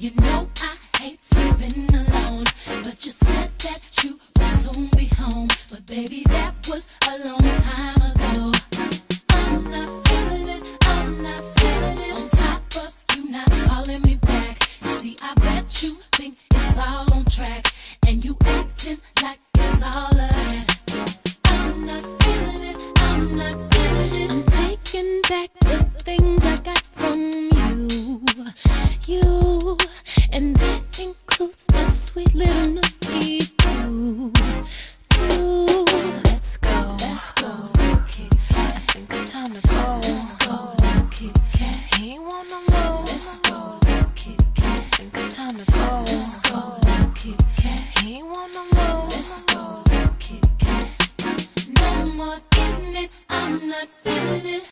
You know I hate sleeping alone, but you said that you would soon be home. But baby, that was a long time ago. I'm not feeling it, I'm not feeling it. On top of you not calling me back. You see, I bet you think it's all on track, and you acting like it's all a that. I'm not feeling it, I'm not feeling it. I'm taking back the things I got includes my sweet little nookie too, too. Let's go, let's go, kitty. I think it's time to go. Let's go, cat. He ain't want no more. Let's go, cat. I think it's time to go. Let's go, cat. He ain't want no more. Let's go, cat. No more getting it, I'm not feeling.